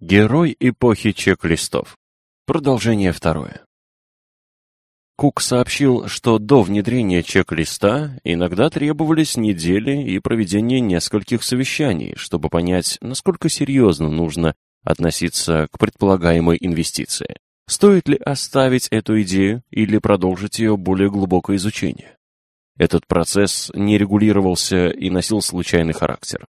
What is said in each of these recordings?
Герой эпохи чек-листов. Продолжение второе. Кук сообщил, что до внедрения чек-листа иногда требовались недели и проведение нескольких совещаний, чтобы понять, насколько серьезно нужно относиться к предполагаемой инвестиции. Стоит ли оставить эту идею или продолжить ее более глубокое изучение? Этот процесс не регулировался и носил случайный характер.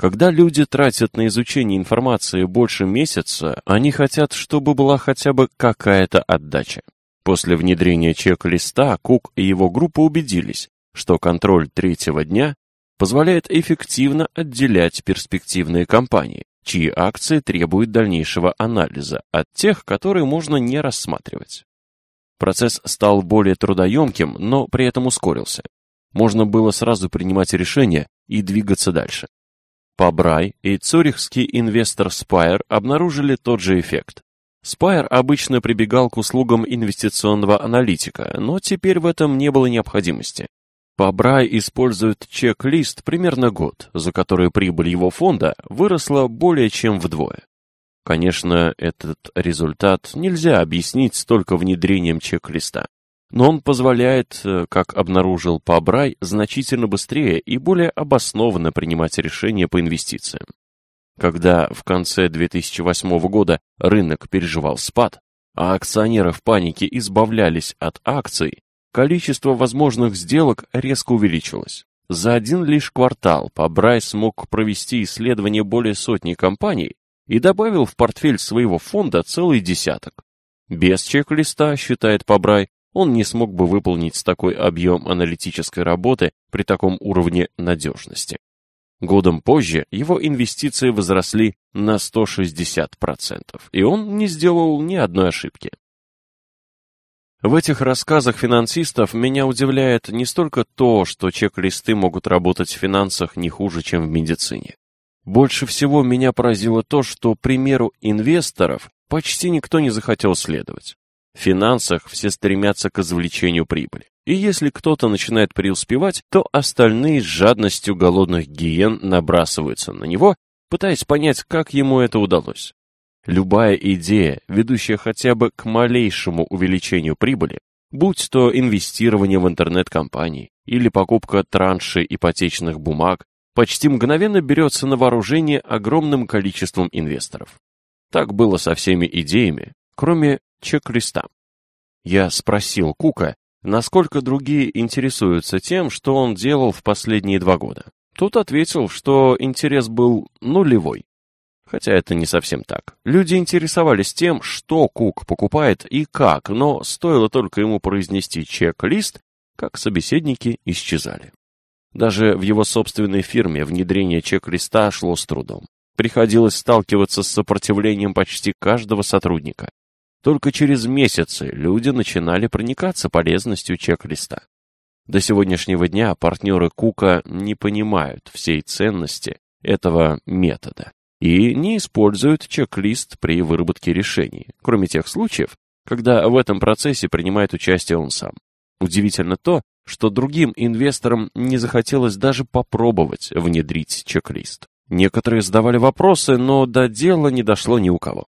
Когда люди тратят на изучение информации больше месяца, они хотят, чтобы была хотя бы какая-то отдача. После внедрения чек-листа Кук и его группа убедились, что контроль третьего дня позволяет эффективно отделять перспективные компании, чьи акции требуют дальнейшего анализа, от тех, которые можно не рассматривать. Процесс стал более трудоемким, но при этом ускорился. Можно было сразу принимать решения и двигаться дальше. Пабрай и цюрихский инвестор Spire обнаружили тот же эффект. Spire обычно прибегал к услугам инвестиционного аналитика, но теперь в этом не было необходимости. Пабрай использует чек-лист примерно год, за который прибыль его фонда выросла более чем вдвое. Конечно, этот результат нельзя объяснить только внедрением чек-листа но он позволяет, э, как обнаружил Пабрай, значительно быстрее и более обоснованно принимать решения по инвестициям. Когда в конце 2008 года рынок переживал спад, а акционеры в панике избавлялись от акций, количество возможных сделок резко увеличилось. За один лишь квартал Пабрай смог провести исследование более сотни компаний и добавил в портфель своего фонда целый десяток. Без чек-листа, считает Пабрай, он не смог бы выполнить такой объем аналитической работы при таком уровне надежности. Годом позже его инвестиции возросли на 160%, и он не сделал ни одной ошибки. В этих рассказах финансистов меня удивляет не столько то, что чек-листы могут работать в финансах не хуже, чем в медицине. Больше всего меня поразило то, что примеру инвесторов почти никто не захотел следовать. В финансах все стремятся к извлечению прибыли. И если кто-то начинает преуспевать, то остальные с жадностью голодных гиен набрасываются на него, пытаясь понять, как ему это удалось. Любая идея, ведущая хотя бы к малейшему увеличению прибыли, будь то инвестирование в интернет-компании или покупка траншей ипотечных бумаг, почти мгновенно берется на вооружение огромным количеством инвесторов. Так было со всеми идеями, кроме чек-листа. Я спросил Кука, насколько другие интересуются тем, что он делал в последние два года. Тот ответил, что интерес был нулевой. Хотя это не совсем так. Люди интересовались тем, что Кук покупает и как, но стоило только ему произнести чек-лист, как собеседники исчезали. Даже в его собственной фирме внедрение чек-листа шло с трудом. Приходилось сталкиваться с сопротивлением почти каждого сотрудника. Только через месяцы люди начинали проникаться полезностью чек-листа. До сегодняшнего дня партнеры Кука не понимают всей ценности этого метода и не используют чек-лист при выработке решений, кроме тех случаев, когда в этом процессе принимает участие он сам. Удивительно то, что другим инвесторам не захотелось даже попробовать внедрить чек-лист. Некоторые задавали вопросы, но до дела не дошло ни у кого.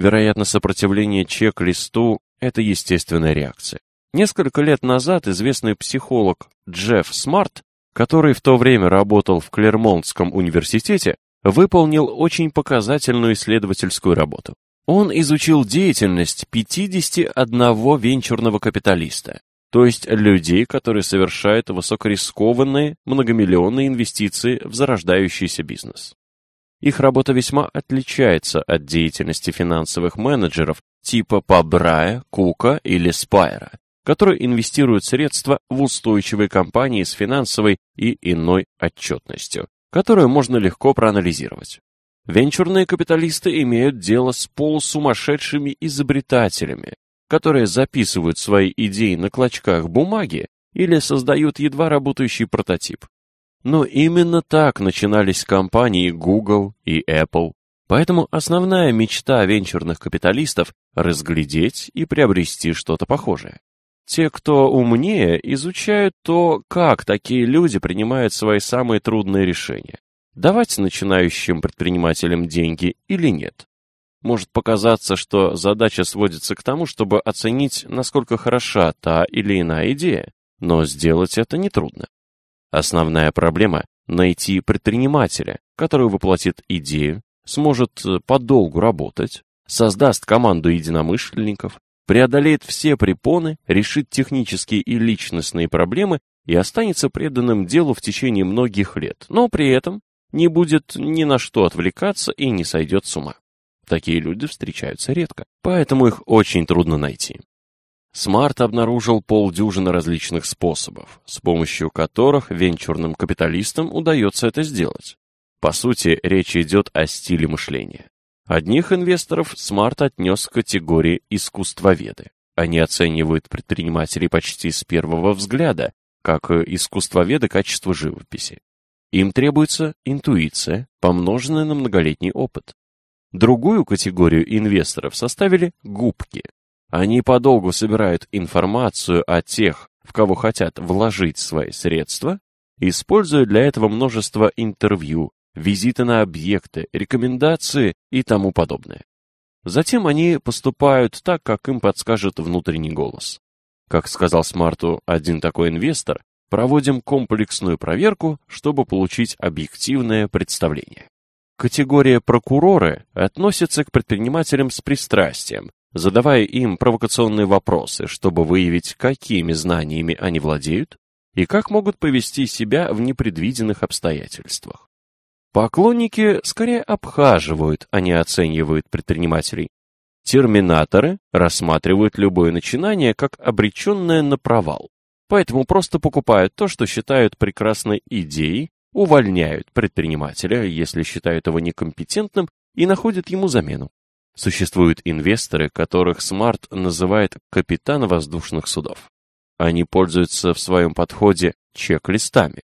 Вероятно, сопротивление чек-листу – это естественная реакция. Несколько лет назад известный психолог Джефф Смарт, который в то время работал в Клермонтском университете, выполнил очень показательную исследовательскую работу. Он изучил деятельность 51 венчурного капиталиста, то есть людей, которые совершают высокорискованные многомиллионные инвестиции в зарождающийся бизнес. Их работа весьма отличается от деятельности финансовых менеджеров типа Пабрая, Кука или Спайра, которые инвестируют средства в устойчивые компании с финансовой и иной отчетностью, которую можно легко проанализировать. Венчурные капиталисты имеют дело с полусумасшедшими изобретателями, которые записывают свои идеи на клочках бумаги или создают едва работающий прототип. Но именно так начинались компании Google и Apple. Поэтому основная мечта венчурных капиталистов – разглядеть и приобрести что-то похожее. Те, кто умнее, изучают то, как такие люди принимают свои самые трудные решения. Давать начинающим предпринимателям деньги или нет. Может показаться, что задача сводится к тому, чтобы оценить, насколько хороша та или иная идея, но сделать это нетрудно. Основная проблема – найти предпринимателя, который воплотит идею, сможет э, подолгу работать, создаст команду единомышленников, преодолеет все препоны, решит технические и личностные проблемы и останется преданным делу в течение многих лет, но при этом не будет ни на что отвлекаться и не сойдет с ума. Такие люди встречаются редко, поэтому их очень трудно найти. Смарт обнаружил полдюжины различных способов, с помощью которых венчурным капиталистам удается это сделать. По сути, речь идет о стиле мышления. Одних инвесторов Смарт отнес к категории искусствоведы. Они оценивают предпринимателей почти с первого взгляда, как искусствоведы качества живописи. Им требуется интуиция, помноженная на многолетний опыт. Другую категорию инвесторов составили губки. Они подолгу собирают информацию о тех, в кого хотят вложить свои средства, используя для этого множество интервью, визиты на объекты, рекомендации и тому подобное. Затем они поступают так, как им подскажет внутренний голос. Как сказал Смарту один такой инвестор, проводим комплексную проверку, чтобы получить объективное представление. Категория прокуроры относится к предпринимателям с пристрастием, задавая им провокационные вопросы, чтобы выявить, какими знаниями они владеют и как могут повести себя в непредвиденных обстоятельствах. Поклонники скорее обхаживают, а не оценивают предпринимателей. Терминаторы рассматривают любое начинание как обреченное на провал, поэтому просто покупают то, что считают прекрасной идеей, увольняют предпринимателя, если считают его некомпетентным, и находят ему замену. Существуют инвесторы, которых Смарт называет капитан воздушных судов. Они пользуются в своем подходе чек-листами.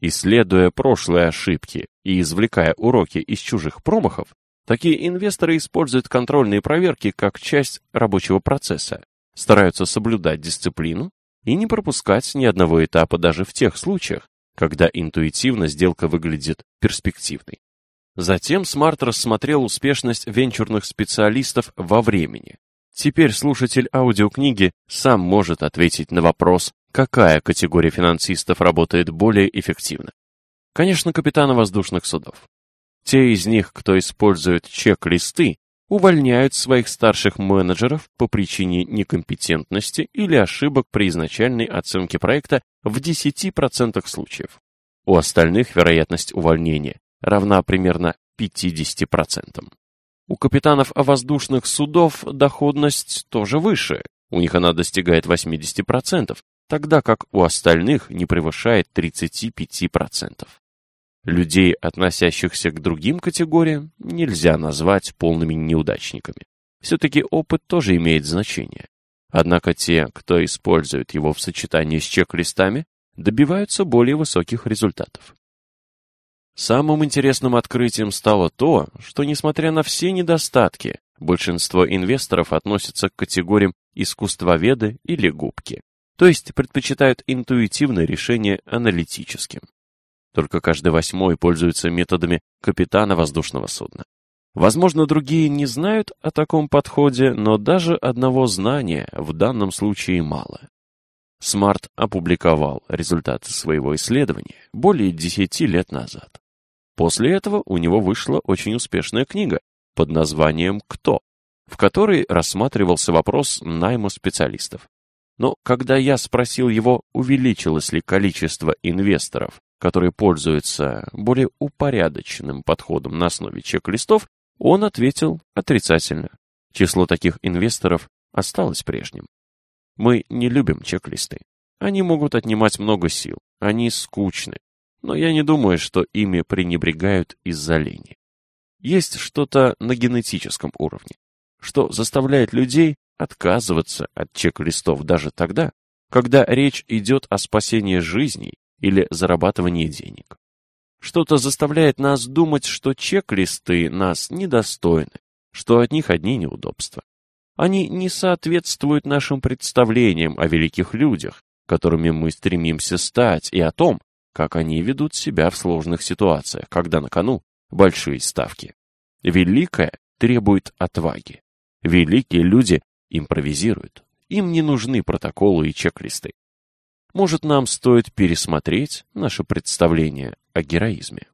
Исследуя прошлые ошибки и извлекая уроки из чужих промахов, такие инвесторы используют контрольные проверки как часть рабочего процесса, стараются соблюдать дисциплину и не пропускать ни одного этапа даже в тех случаях, когда интуитивно сделка выглядит перспективной. Затем Смарт рассмотрел успешность венчурных специалистов во времени. Теперь слушатель аудиокниги сам может ответить на вопрос, какая категория финансистов работает более эффективно. Конечно, капитаны воздушных судов. Те из них, кто использует чек-листы, увольняют своих старших менеджеров по причине некомпетентности или ошибок при изначальной оценке проекта в 10% случаев. У остальных вероятность увольнения равна примерно 50%. У капитанов воздушных судов доходность тоже выше, у них она достигает 80%, тогда как у остальных не превышает 35%. Людей, относящихся к другим категориям, нельзя назвать полными неудачниками. Все-таки опыт тоже имеет значение. Однако те, кто использует его в сочетании с чек-листами, добиваются более высоких результатов. Самым интересным открытием стало то, что, несмотря на все недостатки, большинство инвесторов относятся к категориям искусствоведы или губки, то есть предпочитают интуитивное решение аналитическим. Только каждый восьмой пользуется методами капитана воздушного судна. Возможно, другие не знают о таком подходе, но даже одного знания в данном случае мало. Смарт опубликовал результаты своего исследования более 10 лет назад. После этого у него вышла очень успешная книга под названием «Кто?», в которой рассматривался вопрос найма специалистов. Но когда я спросил его, увеличилось ли количество инвесторов, которые пользуются более упорядоченным подходом на основе чек-листов, он ответил отрицательно. Число таких инвесторов осталось прежним. Мы не любим чек-листы. Они могут отнимать много сил, они скучны, но я не думаю, что ими пренебрегают из-за лени. Есть что-то на генетическом уровне, что заставляет людей отказываться от чек-листов даже тогда, когда речь идет о спасении жизней или зарабатывании денег. Что-то заставляет нас думать, что чек-листы нас недостойны, что от них одни неудобства. Они не соответствуют нашим представлениям о великих людях, которыми мы стремимся стать, и о том, как они ведут себя в сложных ситуациях, когда на кону большие ставки. Великое требует отваги. Великие люди импровизируют. Им не нужны протоколы и чек-листы. Может, нам стоит пересмотреть наше представление о героизме.